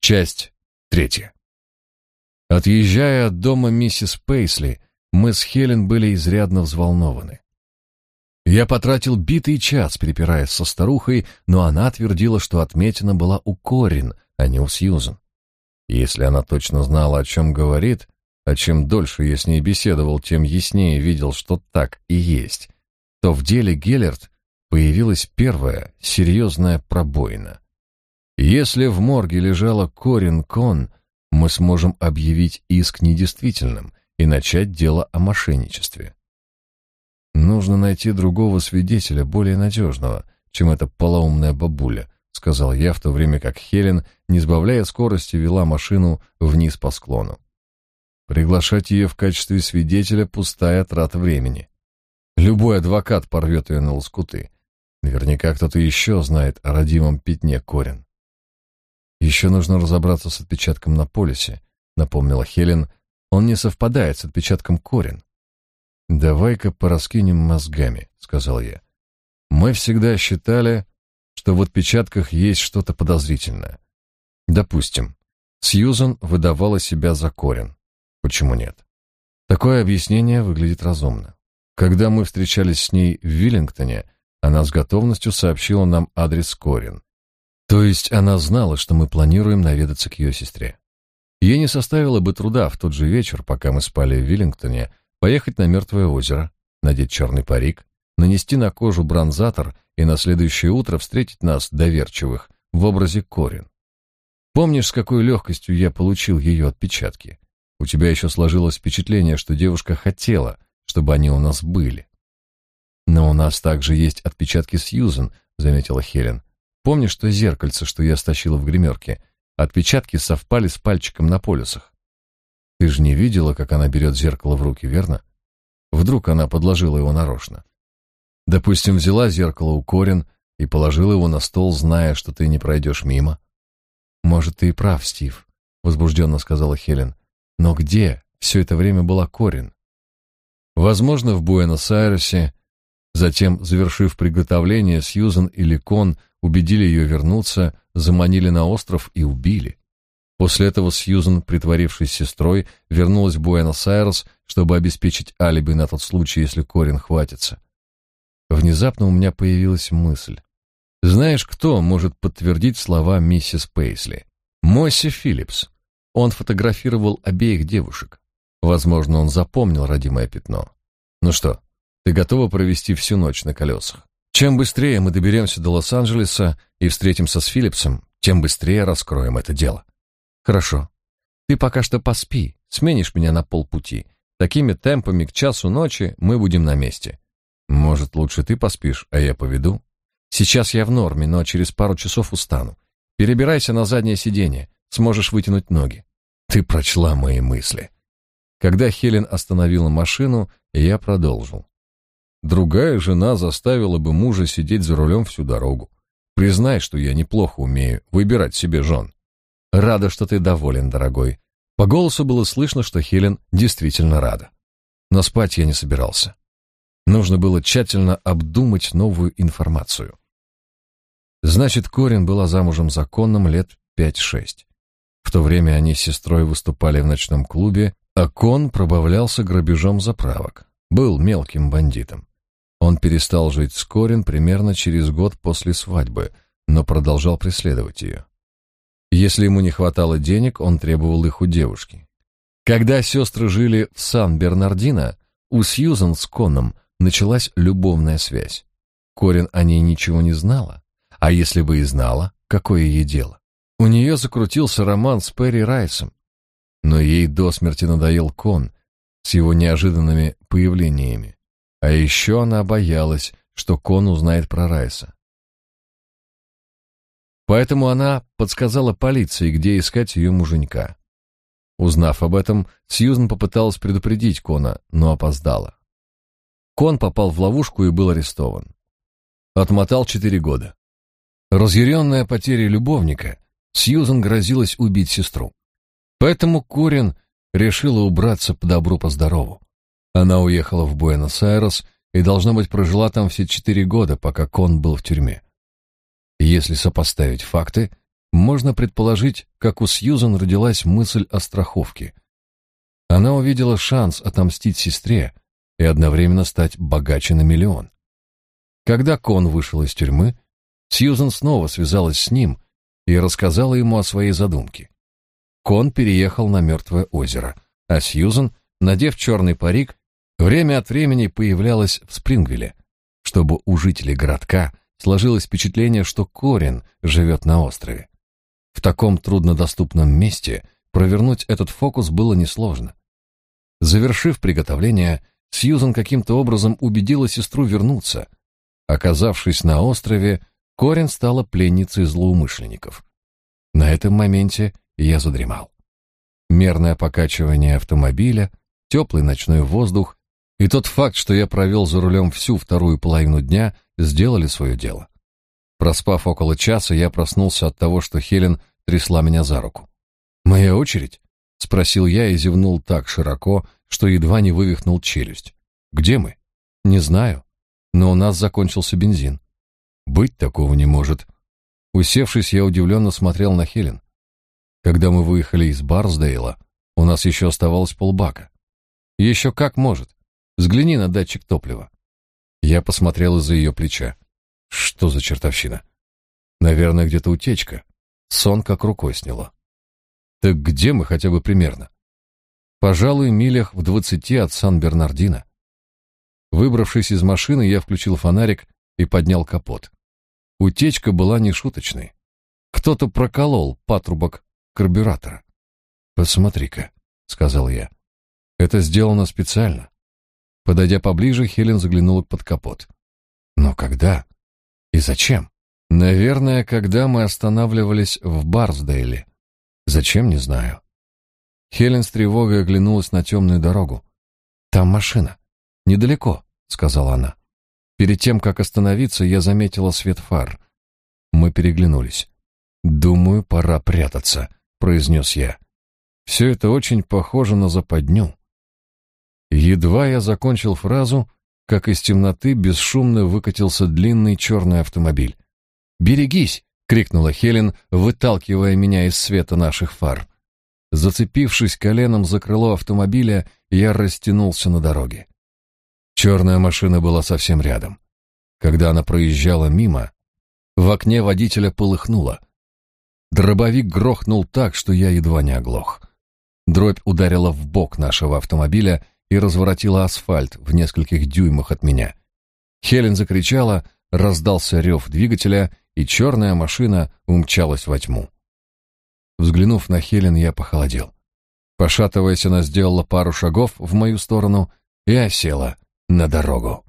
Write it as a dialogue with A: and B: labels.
A: Часть третья. Отъезжая от дома миссис Пейсли, мы с Хелен были изрядно взволнованы. Я потратил битый час, перепираясь со старухой, но она твердила, что отметина была у Корин, а не у Сьюзен. Если она точно знала, о чем говорит, а чем дольше я с ней беседовал, тем яснее видел, что так и есть, то в деле Геллерт появилась первая серьезная пробоина. Если в морге лежала Корин Кон, мы сможем объявить иск недействительным и начать дело о мошенничестве. Нужно найти другого свидетеля, более надежного, чем эта полоумная бабуля, сказал я, в то время как Хелен, не сбавляя скорости, вела машину вниз по склону. Приглашать ее в качестве свидетеля пустая трата времени. Любой адвокат порвет ее на лоскуты. Наверняка кто-то еще знает о родимом пятне Корин. Еще нужно разобраться с отпечатком на полисе, напомнила Хелен. Он не совпадает с отпечатком Корин. Давай-ка пораскинем мозгами, сказал я. Мы всегда считали, что в отпечатках есть что-то подозрительное. Допустим, Сьюзан выдавала себя за Корин. Почему нет? Такое объяснение выглядит разумно. Когда мы встречались с ней в Виллингтоне, она с готовностью сообщила нам адрес Корин. То есть она знала, что мы планируем наведаться к ее сестре. Ей не составило бы труда в тот же вечер, пока мы спали в Виллингтоне, поехать на Мертвое озеро, надеть черный парик, нанести на кожу бронзатор и на следующее утро встретить нас, доверчивых, в образе Корин. Помнишь, с какой легкостью я получил ее отпечатки? У тебя еще сложилось впечатление, что девушка хотела, чтобы они у нас были. Но у нас также есть отпечатки Сьюзен, заметила Хелен. Помнишь то зеркальце, что я стащила в гримерке? Отпечатки совпали с пальчиком на полюсах. Ты же не видела, как она берет зеркало в руки, верно? Вдруг она подложила его нарочно. Допустим, взяла зеркало у Корин и положила его на стол, зная, что ты не пройдешь мимо. Может, ты и прав, Стив, возбужденно сказала Хелен. Но где все это время была Корин? Возможно, в Буэнос-Айресе. Затем, завершив приготовление, Сьюзен или Кон убедили ее вернуться, заманили на остров и убили. После этого Сьюзен, притворившись сестрой, вернулась в Буэнос-Айрес, чтобы обеспечить алиби на тот случай, если Корин хватится. Внезапно у меня появилась мысль. Знаешь, кто может подтвердить слова миссис Пейсли? Мосси Филлипс. Он фотографировал обеих девушек. Возможно, он запомнил родимое пятно. Ну что, ты готова провести всю ночь на колесах? Чем быстрее мы доберемся до Лос-Анджелеса и встретимся с Филлипсом, тем быстрее раскроем это дело. Хорошо. Ты пока что поспи, сменишь меня на полпути. Такими темпами к часу ночи мы будем на месте. Может, лучше ты поспишь, а я поведу? Сейчас я в норме, но через пару часов устану. Перебирайся на заднее сиденье, сможешь вытянуть ноги. Ты прочла мои мысли. Когда Хелен остановила машину, я продолжил. Другая жена заставила бы мужа сидеть за рулем всю дорогу. Признай, что я неплохо умею выбирать себе жен. Рада, что ты доволен, дорогой. По голосу было слышно, что Хелен действительно рада. Но спать я не собирался. Нужно было тщательно обдумать новую информацию. Значит, Корин была замужем законным лет пять-шесть. В то время они с сестрой выступали в ночном клубе, а Кон пробавлялся грабежом заправок. Был мелким бандитом. Он перестал жить с Корин примерно через год после свадьбы, но продолжал преследовать ее. Если ему не хватало денег, он требовал их у девушки. Когда сестры жили в Сан-Бернардино, у Сьюзан с Коном началась любовная связь. Корин о ней ничего не знала, а если бы и знала, какое ей дело? У нее закрутился роман с Перри Райсом, но ей до смерти надоел Кон с его неожиданными появлениями. А еще она боялась, что Кон узнает про Райса. Поэтому она подсказала полиции, где искать ее муженька. Узнав об этом, Сьюзен попыталась предупредить Кона, но опоздала. Кон попал в ловушку и был арестован. Отмотал четыре года. Разъяренная потерей любовника, Сьюзен грозилась убить сестру. Поэтому Корин решила убраться по добру по здорову. Она уехала в Буэнос-Айрес и должно быть прожила там все четыре года, пока Кон был в тюрьме. Если сопоставить факты, можно предположить, как у Сьюзан родилась мысль о страховке. Она увидела шанс отомстить сестре и одновременно стать богаче на миллион. Когда Кон вышел из тюрьмы, Сьюзан снова связалась с ним и рассказала ему о своей задумке. Кон переехал на Мертвое озеро, а Сьюзан, надев черный парик, время от времени появлялась в Спрингвилле, чтобы у жителей городка сложилось впечатление, что Корин живет на острове. В таком труднодоступном месте провернуть этот фокус было несложно. Завершив приготовление, Сьюзан каким-то образом убедила сестру вернуться. Оказавшись на острове, Корин стала пленницей злоумышленников. На этом моменте я задремал. Мерное покачивание автомобиля, теплый ночной воздух и тот факт, что я провел за рулем всю вторую половину дня, сделали свое дело. Проспав около часа, я проснулся от того, что Хелен трясла меня за руку. «Моя очередь?» — спросил я и зевнул так широко, что едва не вывихнул челюсть. «Где мы?» «Не знаю, но у нас закончился бензин». «Быть такого не может». Усевшись, я удивленно смотрел на Хелен. Когда мы выехали из Барсдейла, у нас еще оставалось полбака. Еще как может. Взгляни на датчик топлива. Я посмотрел из-за ее плеча. Что за чертовщина? Наверное, где-то утечка. Сон как рукой сняло. Так где мы хотя бы примерно? Пожалуй, милях в двадцати от Сан-Бернардино. Выбравшись из машины, я включил фонарик и поднял капот. Утечка была нешуточной. Кто-то проколол патрубок карбюратора. «Посмотри-ка», — сказал я. «Это сделано специально. Подойдя поближе, Хелен заглянула под капот. Но когда? И зачем? Наверное, когда мы останавливались в Барсдейле. Зачем, не знаю. Хелен с тревогой оглянулась на темную дорогу. «Там машина. Недалеко», — сказала она. Перед тем, как остановиться, я заметила свет фар. Мы переглянулись. «Думаю, пора прятаться», — произнес я. «Все это очень похоже на западню». Едва я закончил фразу, как из темноты бесшумно выкатился длинный черный автомобиль. «Берегись!» — крикнула Хелен, выталкивая меня из света наших фар. Зацепившись коленом за крыло автомобиля, я растянулся на дороге. Черная машина была совсем рядом. Когда она проезжала мимо, в окне водителя полыхнуло. Дробовик грохнул так, что я едва не оглох. Дробь ударила в бок нашего автомобиля, и разворотила асфальт в нескольких дюймах от меня. Хелен закричала, раздался рев двигателя, и черная машина умчалась во тьму. Взглянув на Хелен, я похолодел. Пошатываясь, она сделала пару шагов в мою сторону и осела на дорогу.